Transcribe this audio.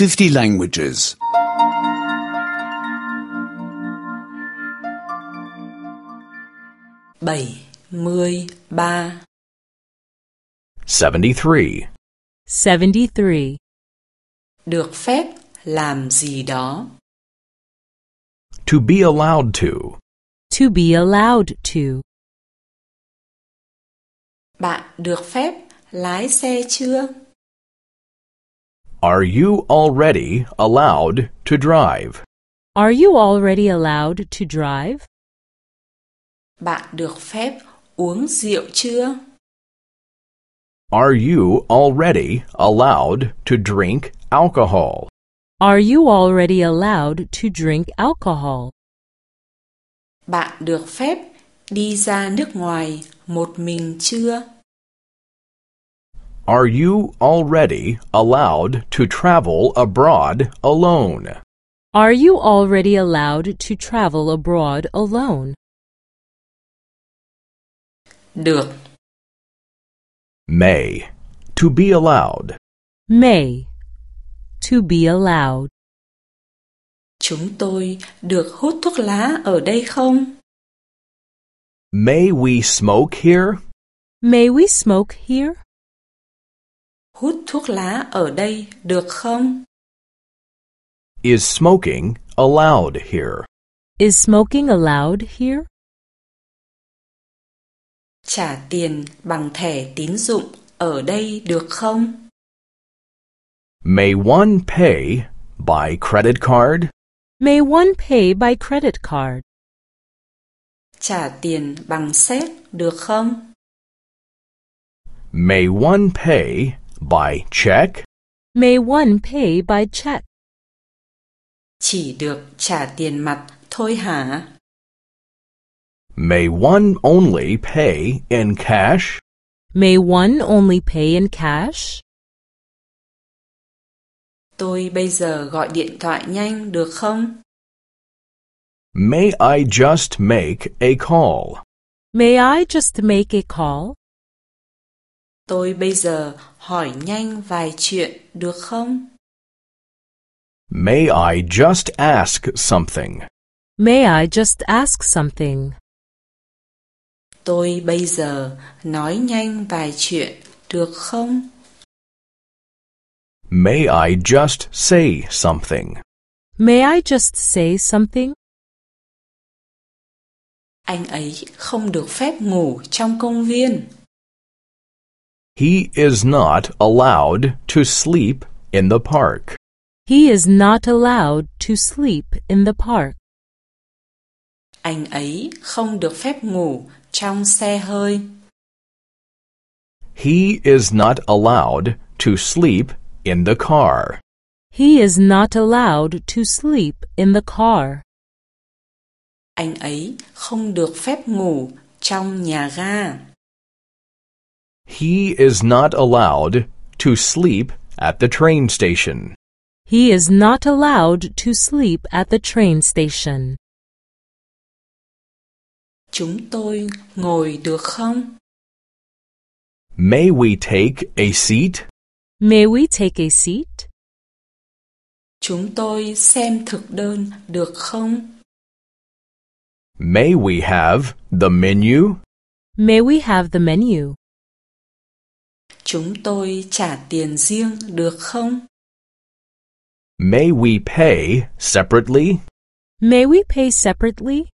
50 languages. 73 73. 73. Được phép làm gì đó. To be allowed to. To be allowed to. Bạn được phép lái xe chưa? Are you already allowed to drive? Are you already allowed to drive? Bạn được phép uống rượu chưa? Are you already allowed to drink alcohol? Are you already allowed to drink alcohol? Bạn được phép đi ra nước ngoài một mình chưa? Are you already allowed to travel abroad alone? Are you already allowed to travel abroad alone? Được. May. To be allowed. May. To be allowed. Chúng tôi được hút thuốc lá ở đây không? May we smoke here? May we smoke here? Hút thuốc lá ở đây được không? Is smoking allowed here? Is smoking allowed here? Trả tiền bằng thẻ tín dụng ở đây được không? May one pay by credit card? May one pay by credit card? Trả tiền bằng séc được không? May one pay by check? May one pay by check? Chỉ được trả tiền mặt thôi hả? May one only pay in cash? May one only pay in cash? Tôi bây giờ gọi điện thoại nhanh được không? May I just make a call? May I just make a call? Tôi bây giờ hỏi nhanh vài chuyện được không? May I just ask something? May I just ask something? Tôi bây giờ nói nhanh vài chuyện được không? May I just say something? May I just say something? Anh ấy không được phép ngủ trong công viên. He is not allowed to sleep in the park. He is not allowed to sleep in the park. Anh ấy không được phép ngủ trong xe hơi. He is not allowed to sleep in the car. He is not allowed to sleep in the car. Anh ấy không được phép ngủ trong nhà ga. He is not allowed to sleep at the train station. He is not allowed to sleep at the train station. Chúng tôi ngồi được không? May we take a seat? May we take a seat? Chúng tôi xem thực đơn được không? May we have the menu? May we have the menu? Chúng tôi trả tiền riêng được không? May we pay separately? May we pay separately?